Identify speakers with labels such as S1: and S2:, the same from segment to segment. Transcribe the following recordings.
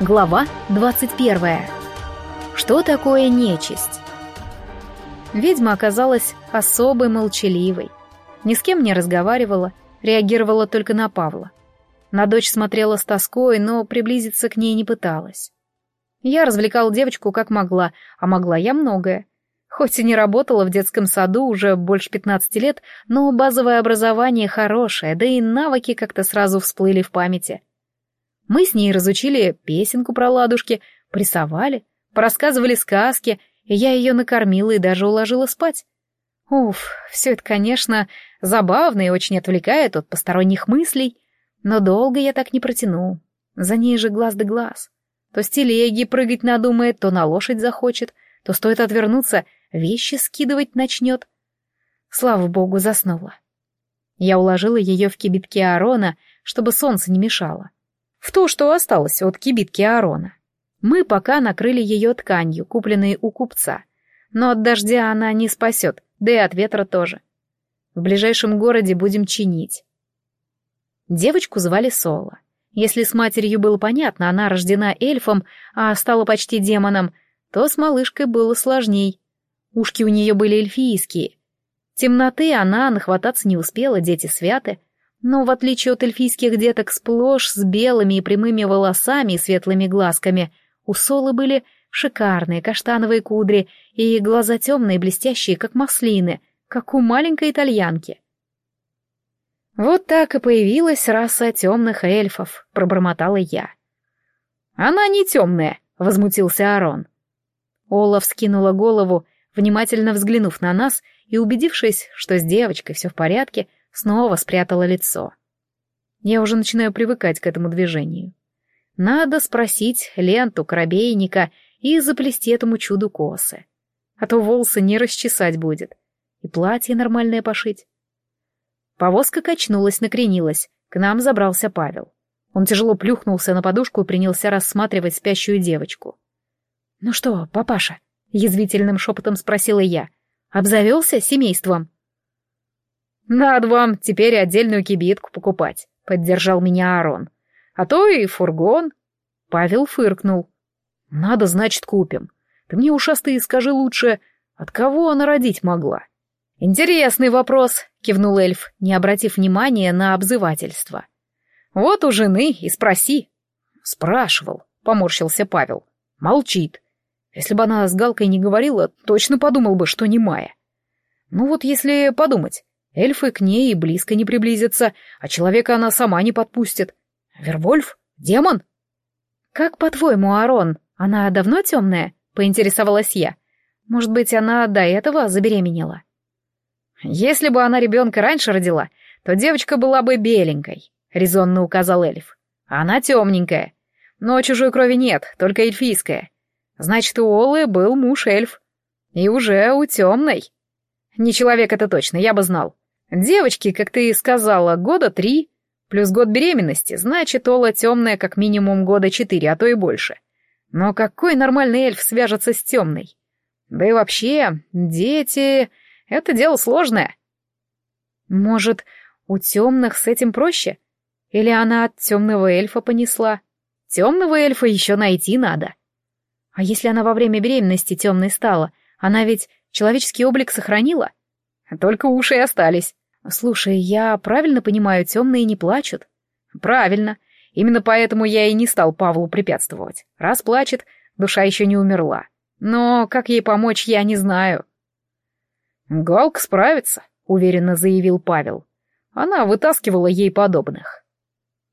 S1: Глава 21. Что такое нечисть? Ведьма оказалась особой молчаливой. Ни с кем не разговаривала, реагировала только на Павла. На дочь смотрела с тоской, но приблизиться к ней не пыталась. Я развлекал девочку как могла, а могла я многое. Хоть и не работала в детском саду уже больше 15 лет, но базовое образование хорошее, да и навыки как-то сразу всплыли в памяти. Мы с ней разучили песенку про ладушки, порисовали, порассказывали сказки, и я ее накормила и даже уложила спать. Уф, все это, конечно, забавно и очень отвлекает от посторонних мыслей, но долго я так не протяну. За ней же глаз да глаз. То с телеги прыгать надумает, то на лошадь захочет, то стоит отвернуться, вещи скидывать начнет. Слава богу, заснула. Я уложила ее в кибитке Арона, чтобы солнце не мешало в то, что осталось от кибитки Аарона. Мы пока накрыли ее тканью, купленной у купца. Но от дождя она не спасет, да и от ветра тоже. В ближайшем городе будем чинить. Девочку звали Соло. Если с матерью было понятно, она рождена эльфом, а стала почти демоном, то с малышкой было сложней. Ушки у нее были эльфийские. Темноты она нахвататься не успела, дети святы — но в отличие от эльфийских деток сплошь с белыми и прямыми волосами и светлыми глазками, у Солы были шикарные каштановые кудри и глаза темные, блестящие, как маслины, как у маленькой итальянки. «Вот так и появилась раса темных эльфов», — пробормотала я. «Она не темная», — возмутился Арон. Ола вскинула голову, внимательно взглянув на нас и убедившись, что с девочкой все в порядке, — снова спрятала лицо. Я уже начинаю привыкать к этому движению. Надо спросить ленту коробейника и заплести этому чуду косы. А то волосы не расчесать будет. И платье нормальное пошить. Повозка качнулась, накренилась. К нам забрался Павел. Он тяжело плюхнулся на подушку и принялся рассматривать спящую девочку. «Ну что, папаша?» — язвительным шепотом спросила я. «Обзавелся семейством?» «Надо вам теперь отдельную кибитку покупать», — поддержал меня Арон. «А то и фургон». Павел фыркнул. «Надо, значит, купим. Ты мне, ушастый, скажи лучше, от кого она родить могла?» «Интересный вопрос», — кивнул эльф, не обратив внимания на обзывательство. «Вот у жены и спроси». «Спрашивал», — поморщился Павел. «Молчит. Если бы она с Галкой не говорила, точно подумал бы, что не Майя. Ну вот если подумать, Эльфы к ней и близко не приблизятся, а человека она сама не подпустит. Вервольф? Демон? Как по-твоему, Арон, она давно темная? Поинтересовалась я. Может быть, она до этого забеременела? Если бы она ребенка раньше родила, то девочка была бы беленькой, резонно указал эльф. Она темненькая. Но чужой крови нет, только эльфийская. Значит, у Олы был муж-эльф. И уже у темной. Не человек это точно, я бы знал. Девочки, как ты и сказала, года три, плюс год беременности, значит, Ола темная как минимум года четыре, а то и больше. Но какой нормальный эльф свяжется с темной? Да и вообще, дети — это дело сложное. Может, у темных с этим проще? Или она от темного эльфа понесла? Темного эльфа еще найти надо. А если она во время беременности темной стала, она ведь человеческий облик сохранила? Только уши и остались. «Слушай, я правильно понимаю, темные не плачут?» «Правильно. Именно поэтому я и не стал Павлу препятствовать. Раз плачет, душа еще не умерла. Но как ей помочь, я не знаю». «Галка справится», — уверенно заявил Павел. Она вытаскивала ей подобных.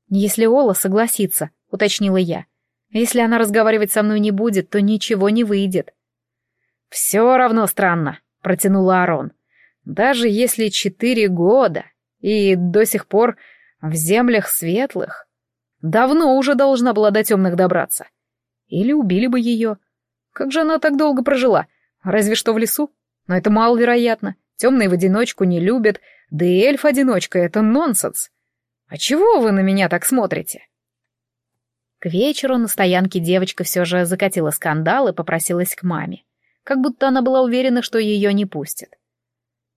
S1: «Если Ола согласится», — уточнила я. «Если она разговаривать со мной не будет, то ничего не выйдет». «Все равно странно», — протянула Арон. Даже если четыре года и до сих пор в землях светлых, давно уже должна была до темных добраться. Или убили бы ее. Как же она так долго прожила? Разве что в лесу? Но это маловероятно. Темные в одиночку не любят, да и эльф-одиночка — это нонсенс. А чего вы на меня так смотрите? К вечеру на стоянке девочка все же закатила скандал и попросилась к маме. Как будто она была уверена, что ее не пустят.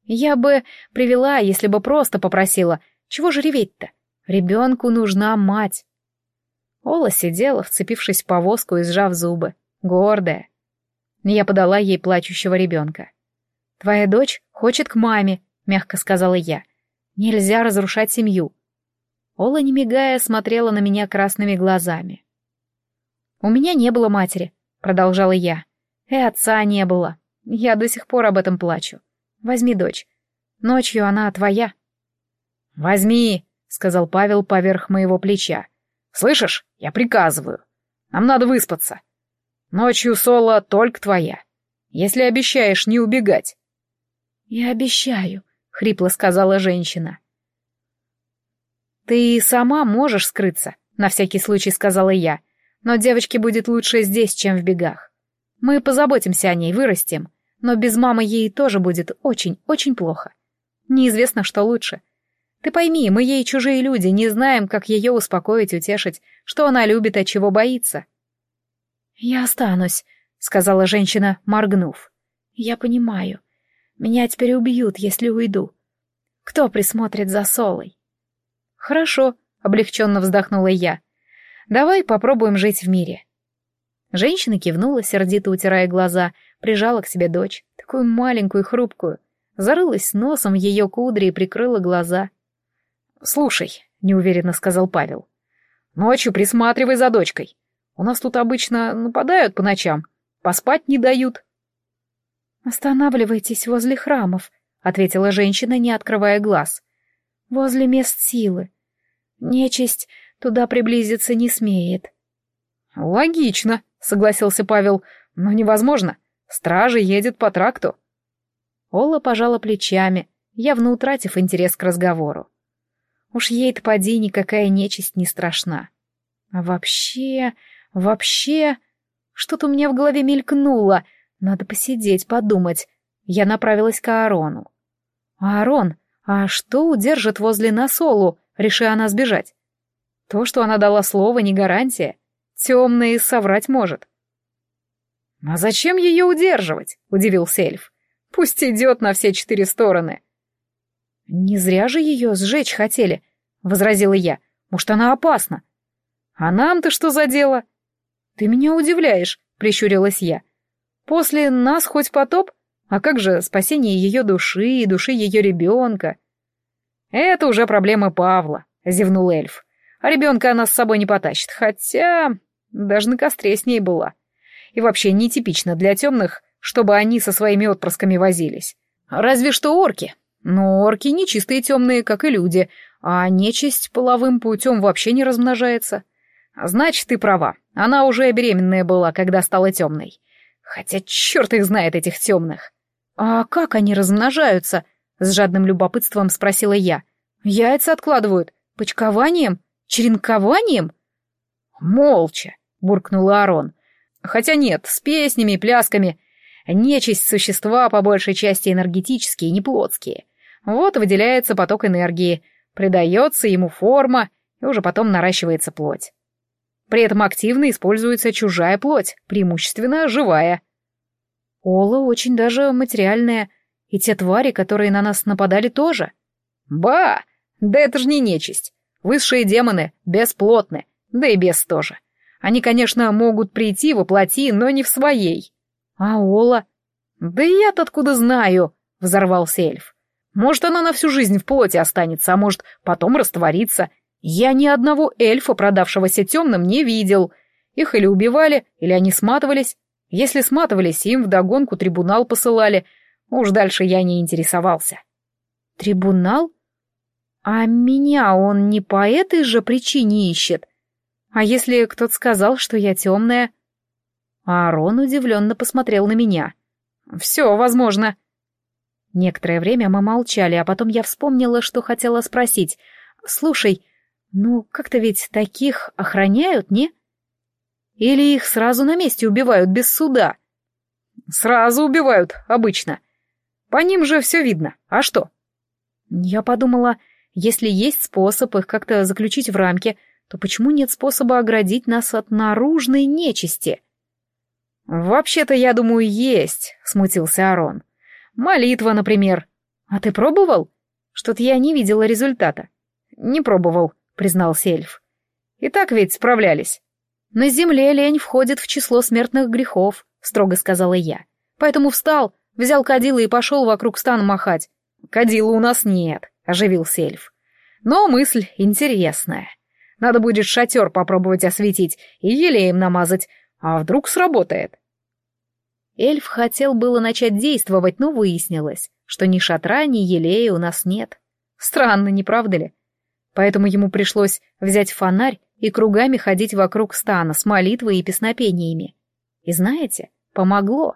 S1: Я бы привела, если бы просто попросила. Чего же реветь-то? Ребенку нужна мать. Ола сидела, вцепившись в повозку и сжав зубы, гордая. Я подала ей плачущего ребенка. «Твоя дочь хочет к маме», — мягко сказала я. «Нельзя разрушать семью». Ола, не мигая, смотрела на меня красными глазами. «У меня не было матери», — продолжала я. «И отца не было. Я до сих пор об этом плачу. Возьми дочь. Ночью она твоя».
S2: «Возьми», — сказал Павел поверх моего плеча. «Слышишь, я приказываю. Нам надо выспаться. Ночью Соло только твоя. Если обещаешь не убегать».
S1: «Я обещаю», — хрипло сказала женщина. «Ты сама можешь скрыться», — на всякий случай сказала я. «Но девочке будет лучше здесь, чем в бегах. Мы позаботимся о ней, вырастим, но без мамы ей тоже будет очень-очень плохо. Неизвестно, что лучше. Ты пойми, мы ей чужие люди, не знаем, как ее успокоить, утешить, что она любит, от чего боится». «Я останусь», — сказала женщина, моргнув. «Я понимаю. Меня теперь убьют, если уйду. Кто присмотрит за Солой?» «Хорошо», — облегченно вздохнула я. «Давай попробуем жить в мире». Женщина кивнула, сердито утирая глаза, прижала к себе дочь, такую маленькую и хрупкую, зарылась носом в ее кудри и прикрыла глаза. «Слушай», — неуверенно сказал Павел, — «ночью присматривай за дочкой. У нас тут обычно нападают по ночам, поспать не дают». «Останавливайтесь возле храмов», — ответила женщина, не открывая глаз. «Возле мест силы. Нечисть туда приблизиться не смеет».
S2: «Логично», — согласился Павел, — «но невозможно. Стража едет по тракту».
S1: Ола пожала плечами, явно утратив интерес к разговору. Уж ей-то поди никакая нечисть не страшна. А вообще, вообще... Что-то у меня в голове мелькнуло — надо посидеть, подумать. Я направилась к Аарону. «Аарон, а что удержит возле нас Олу, реши она сбежать? То, что она дала слово, не гарантия. Темный соврать может».
S2: «А зачем ее удерживать?» — удивился эльф. «Пусть идет на все четыре стороны».
S1: «Не зря же ее сжечь хотели», — возразила я. «Может, она опасна?»
S2: «А нам-то что за дело?»
S1: «Ты меня удивляешь», — прищурилась я. После нас хоть потоп? А как же спасение ее души и души ее ребенка?
S2: Это уже проблемы Павла, зевнул эльф. А ребенка она с собой не потащит, хотя даже на костре с ней была. И вообще нетипично для темных, чтобы они со своими отпрысками возились. Разве что орки. Но орки не чистые темные, как и люди, а нечисть половым путем вообще не размножается. Значит, ты права, она уже беременная была, когда стала темной. Хотя черт их знает, этих темных.
S1: «А как они размножаются?» — с жадным любопытством спросила я. «Яйца откладывают? Почкованием? Черенкованием?»
S2: «Молча», — буркнул Арон. «Хотя нет, с песнями, плясками. Нечисть существа по большей части энергетические, не плотские. Вот выделяется поток энергии, придается ему форма, и уже потом наращивается плоть. При этом активно используется чужая плоть, преимущественно живая.
S1: Ола очень даже материальная, и те твари, которые на нас нападали, тоже.
S2: Ба! Да это же не нечисть. Высшие демоны бесплотны, да и бес тоже. Они, конечно, могут прийти во плоти, но не в своей.
S1: А Ола?
S2: Да я-то откуда знаю, взорвался эльф. Может, она на всю жизнь в плоти останется, а может, потом растворится, я ни одного эльфа, продавшегося темным, не видел. Их или убивали, или они сматывались. Если сматывались, им вдогонку трибунал посылали. Уж дальше я не интересовался.
S1: Трибунал? А меня он не по этой же причине ищет? А если кто-то сказал, что я темная? Аарон удивленно посмотрел на меня.
S2: Все возможно.
S1: Некоторое время мы молчали, а потом я вспомнила, что хотела спросить. «Слушай, ну, как-то ведь таких охраняют, не? Или их сразу на месте убивают без суда?
S2: Сразу убивают, обычно. По ним же все видно. А что?
S1: Я подумала, если есть способ их как-то заключить в рамки, то почему нет способа оградить нас от наружной нечисти?
S2: Вообще-то, я думаю, есть, смутился Арон. Молитва, например.
S1: А ты пробовал? Что-то я не видела результата.
S2: Не пробовал, признался эльф. И так ведь справлялись.
S1: На земле лень входит в число смертных грехов, строго сказала я. Поэтому встал, взял кадила и пошел вокруг стана махать.
S2: Кадила у нас нет, оживился эльф. Но мысль интересная. Надо будет шатер попробовать осветить и елеем намазать, а вдруг сработает.
S1: Эльф хотел было начать действовать, но выяснилось, что ни шатра, ни елея у нас нет. Странно, не правда ли? Поэтому ему пришлось взять фонарь и кругами ходить вокруг стана с молитвой и песнопениями. И знаете, помогло.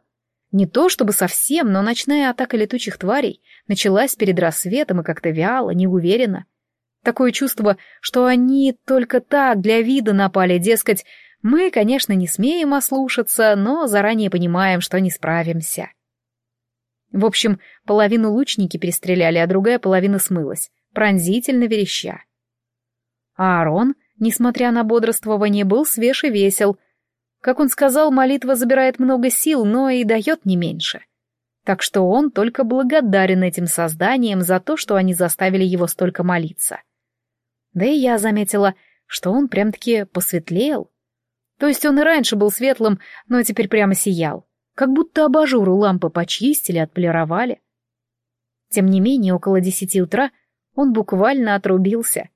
S1: Не то чтобы совсем, но ночная атака летучих тварей началась перед рассветом и как-то вяло, неуверенно. Такое чувство, что они только так для вида напали, дескать, мы, конечно, не смеем ослушаться, но заранее понимаем, что не справимся. В общем, половину лучники перестреляли, а другая половина смылась, пронзительно вереща. А Аарон, несмотря на бодрствование, был свеж и весел. Как он сказал, молитва забирает много сил, но и дает не меньше. Так что он только благодарен этим созданиям за то, что они заставили его столько молиться. Да и я заметила, что он прям-таки посветлел. То есть он и раньше был светлым, но теперь прямо сиял. Как будто абажуру лампы почистили, отполировали. Тем не менее, около десяти утра он буквально отрубился.